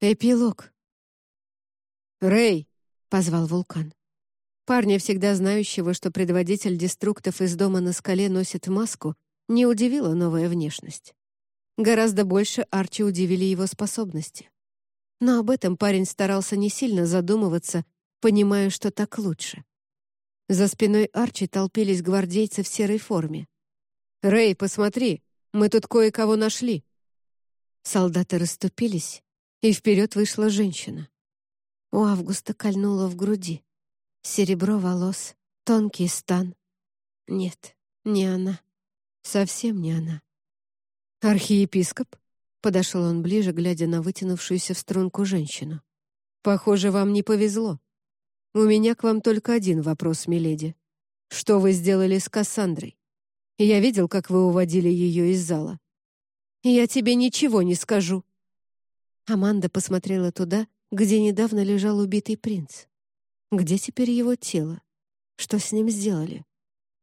Эпилог. «Рэй!» — позвал вулкан. Парня, всегда знающего, что предводитель деструктов из дома на скале носит маску, не удивила новая внешность. Гораздо больше Арчи удивили его способности. Но об этом парень старался не сильно задумываться, понимая, что так лучше. За спиной Арчи толпились гвардейцы в серой форме. «Рэй, посмотри, мы тут кое-кого нашли!» Солдаты расступились, и вперед вышла женщина. У Августа кольнуло в груди. Серебро волос, тонкий стан. Нет, не она. Совсем не она. «Архиепископ?» — подошел он ближе, глядя на вытянувшуюся в струнку женщину. «Похоже, вам не повезло. У меня к вам только один вопрос, миледи. Что вы сделали с Кассандрой? Я видел, как вы уводили ее из зала». «Я тебе ничего не скажу». Аманда посмотрела туда, где недавно лежал убитый принц. Где теперь его тело? Что с ним сделали?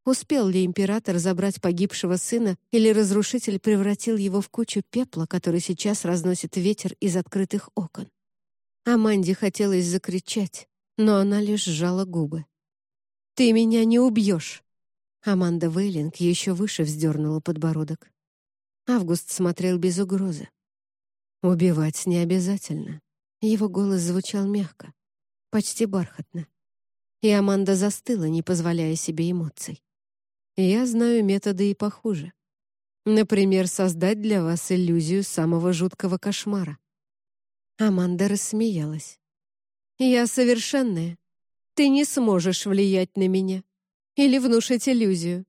Успел ли император забрать погибшего сына или разрушитель превратил его в кучу пепла, который сейчас разносит ветер из открытых окон? Аманде хотелось закричать, но она лишь сжала губы. «Ты меня не убьешь!» Аманда Вейлинг еще выше вздернула подбородок. Август смотрел без угрозы. «Убивать не обязательно». Его голос звучал мягко почти бархатно. И Аманда застыла, не позволяя себе эмоций. Я знаю методы и похуже. Например, создать для вас иллюзию самого жуткого кошмара. Аманда рассмеялась. «Я совершенная. Ты не сможешь влиять на меня или внушить иллюзию.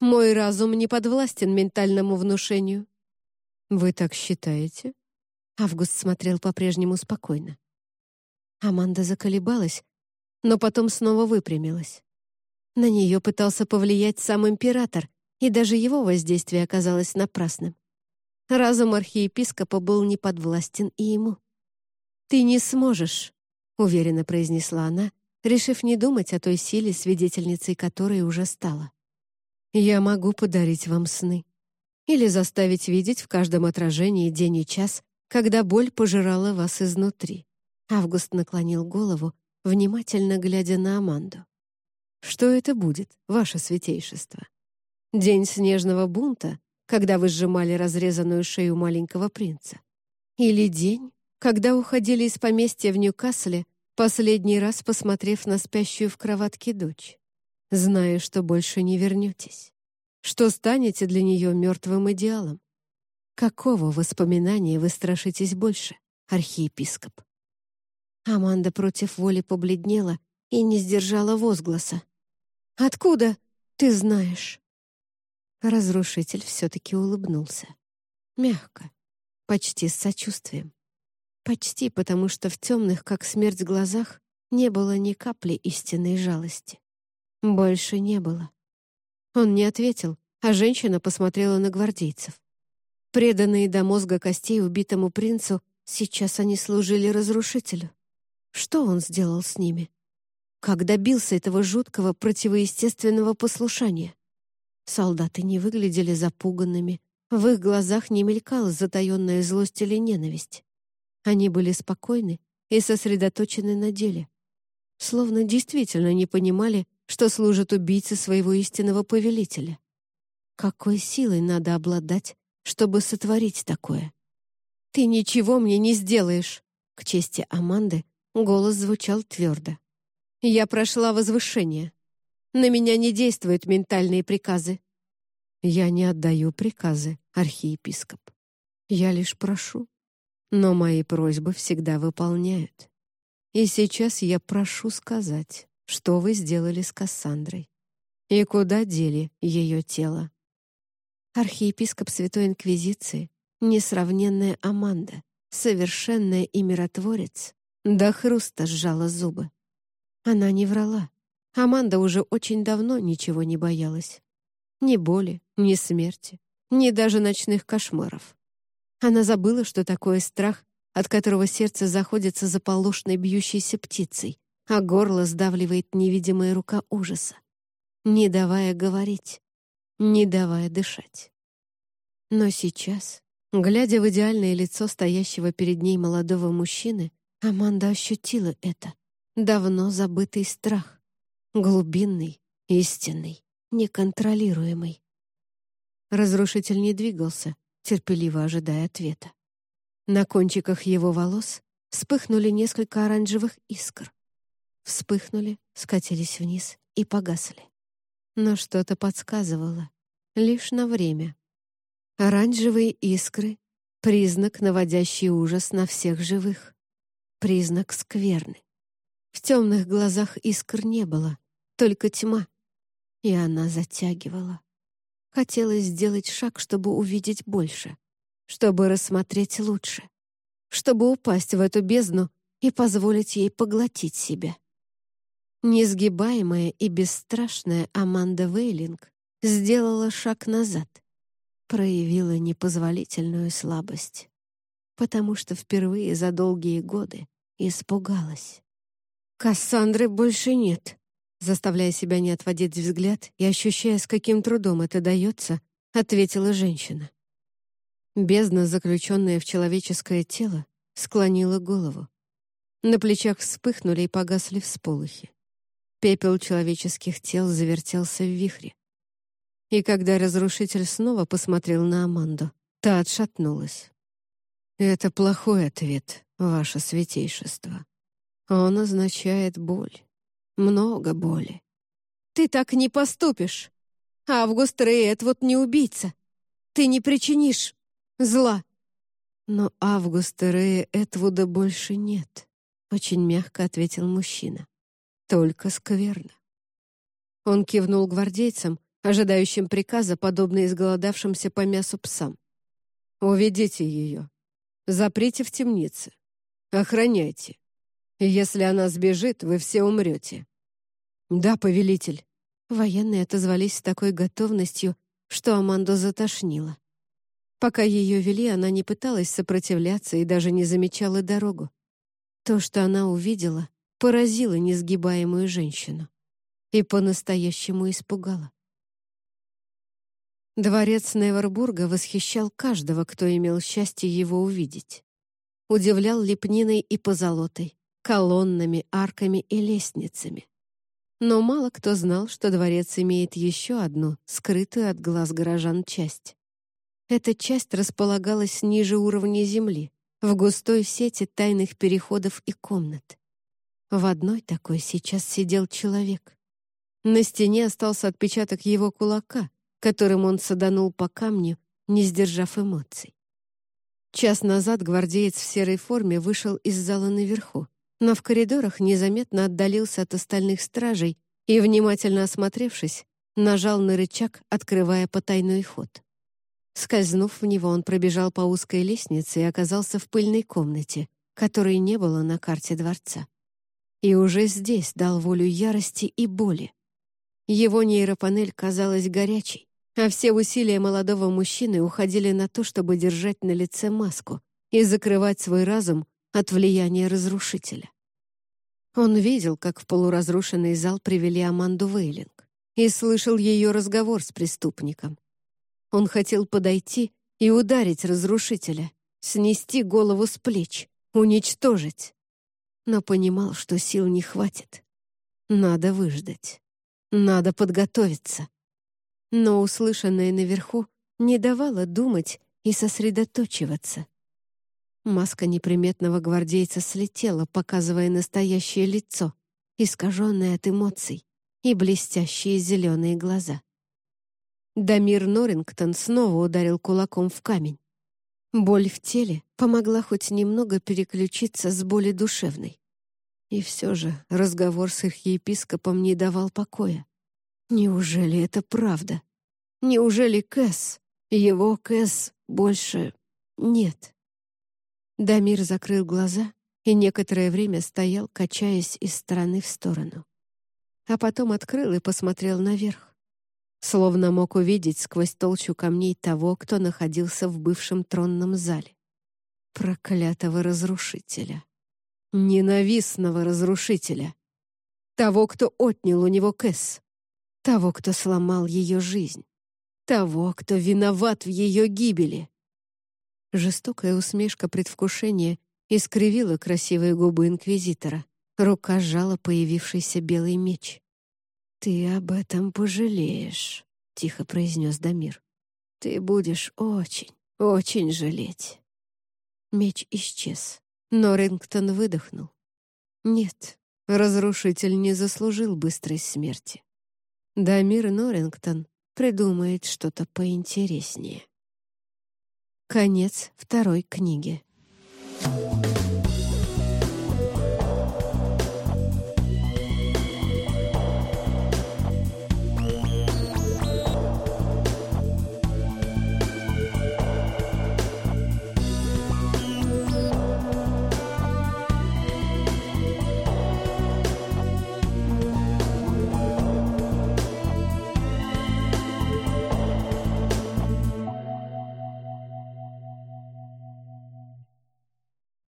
Мой разум не подвластен ментальному внушению». «Вы так считаете?» Август смотрел по-прежнему спокойно. Аманда заколебалась, но потом снова выпрямилась. На нее пытался повлиять сам император, и даже его воздействие оказалось напрасным. Разум архиепископа был неподвластен и ему. «Ты не сможешь», — уверенно произнесла она, решив не думать о той силе, свидетельницей которой уже стала. «Я могу подарить вам сны или заставить видеть в каждом отражении день и час, когда боль пожирала вас изнутри. Август наклонил голову, внимательно глядя на Аманду. «Что это будет, ваше святейшество? День снежного бунта, когда вы сжимали разрезанную шею маленького принца? Или день, когда уходили из поместья в Ньюкасле, последний раз посмотрев на спящую в кроватке дочь, зная, что больше не вернетесь? Что станете для нее мертвым идеалом? Какого воспоминания вы страшитесь больше, архиепископ? Аманда против воли побледнела и не сдержала возгласа. «Откуда ты знаешь?» Разрушитель все-таки улыбнулся. Мягко, почти с сочувствием. Почти потому, что в темных, как смерть, глазах не было ни капли истинной жалости. Больше не было. Он не ответил, а женщина посмотрела на гвардейцев. Преданные до мозга костей убитому принцу, сейчас они служили разрушителю. Что он сделал с ними? Как добился этого жуткого противоестественного послушания? Солдаты не выглядели запуганными, в их глазах не мелькала затаенная злость или ненависть. Они были спокойны и сосредоточены на деле. Словно действительно не понимали, что служат убийце своего истинного повелителя. Какой силой надо обладать, чтобы сотворить такое? «Ты ничего мне не сделаешь!» К чести Аманды Голос звучал твердо. «Я прошла возвышение. На меня не действуют ментальные приказы». «Я не отдаю приказы, архиепископ. Я лишь прошу. Но мои просьбы всегда выполняют. И сейчас я прошу сказать, что вы сделали с Кассандрой и куда дели ее тело». Архиепископ Святой Инквизиции, несравненная Аманда, совершенная и миротворец, до хруста сжала зубы. Она не врала. Аманда уже очень давно ничего не боялась. Ни боли, ни смерти, ни даже ночных кошмаров. Она забыла, что такое страх, от которого сердце заходится заполошной бьющейся птицей, а горло сдавливает невидимая рука ужаса, не давая говорить, не давая дышать. Но сейчас, Глядя в идеальное лицо стоящего перед ней молодого мужчины, Аманда ощутила это. Давно забытый страх. Глубинный, истинный, неконтролируемый. Разрушитель не двигался, терпеливо ожидая ответа. На кончиках его волос вспыхнули несколько оранжевых искр. Вспыхнули, скатились вниз и погасли. Но что-то подсказывало. Лишь на время. Оранжевые искры — признак, наводящий ужас на всех живых. Признак скверны. В темных глазах искр не было, только тьма. И она затягивала. Хотелось сделать шаг, чтобы увидеть больше, чтобы рассмотреть лучше, чтобы упасть в эту бездну и позволить ей поглотить себя. Несгибаемая и бесстрашная Аманда Вейлинг сделала шаг назад — проявила непозволительную слабость, потому что впервые за долгие годы испугалась. «Кассандры больше нет», заставляя себя не отводить взгляд и ощущая, с каким трудом это дается, ответила женщина. Бездна, заключенная в человеческое тело, склонила голову. На плечах вспыхнули и погасли всполохи. Пепел человеческих тел завертелся в вихре. И когда разрушитель снова посмотрел на Аманду, та отшатнулась. «Это плохой ответ, ваше святейшество. Он означает боль. Много боли. Ты так не поступишь. Август Рейет вот не убийца. Ты не причинишь зла. Но Августа Рея Этвуда больше нет, очень мягко ответил мужчина. Только скверно. Он кивнул гвардейцам, ожидающим приказа, подобно изголодавшимся по мясу псам. «Уведите ее. Заприте в темнице. Охраняйте. Если она сбежит, вы все умрете». «Да, повелитель». Военные отозвались с такой готовностью, что Аманду затошнило. Пока ее вели, она не пыталась сопротивляться и даже не замечала дорогу. То, что она увидела, поразило несгибаемую женщину и по-настоящему испугало. Дворец Невербурга восхищал каждого, кто имел счастье его увидеть. Удивлял лепниной и позолотой, колоннами, арками и лестницами. Но мало кто знал, что дворец имеет еще одну, скрытую от глаз горожан, часть. Эта часть располагалась ниже уровня земли, в густой сети тайных переходов и комнат. В одной такой сейчас сидел человек. На стене остался отпечаток его кулака, которым он саданул по камню, не сдержав эмоций. Час назад гвардеец в серой форме вышел из зала наверху, но в коридорах незаметно отдалился от остальных стражей и, внимательно осмотревшись, нажал на рычаг, открывая потайной ход. Скользнув в него, он пробежал по узкой лестнице и оказался в пыльной комнате, которой не было на карте дворца. И уже здесь дал волю ярости и боли. Его нейропанель казалась горячей, а все усилия молодого мужчины уходили на то, чтобы держать на лице маску и закрывать свой разум от влияния разрушителя. Он видел, как в полуразрушенный зал привели Аманду Вейлинг и слышал ее разговор с преступником. Он хотел подойти и ударить разрушителя, снести голову с плеч, уничтожить. Но понимал, что сил не хватит. Надо выждать. Надо подготовиться. Но услышанное наверху не давало думать и сосредоточиваться. Маска неприметного гвардейца слетела, показывая настоящее лицо, искаженное от эмоций и блестящие зеленые глаза. Дамир Норрингтон снова ударил кулаком в камень. Боль в теле помогла хоть немного переключиться с боли душевной. И все же разговор с архиепископом не давал покоя. Неужели это правда? Неужели Кэс, его Кэс, больше нет? Дамир закрыл глаза и некоторое время стоял, качаясь из стороны в сторону. А потом открыл и посмотрел наверх. Словно мог увидеть сквозь толщу камней того, кто находился в бывшем тронном зале. Проклятого разрушителя ненавистного разрушителя, того, кто отнял у него Кэс, того, кто сломал ее жизнь, того, кто виноват в ее гибели. Жестокая усмешка предвкушения искривила красивые губы инквизитора. Рука сжала появившийся белый меч. «Ты об этом пожалеешь», — тихо произнес Дамир. «Ты будешь очень, очень жалеть». Меч исчез. Норрингтон выдохнул. «Нет, разрушитель не заслужил быстрой смерти. Дамир Норрингтон придумает что-то поинтереснее». Конец второй книги.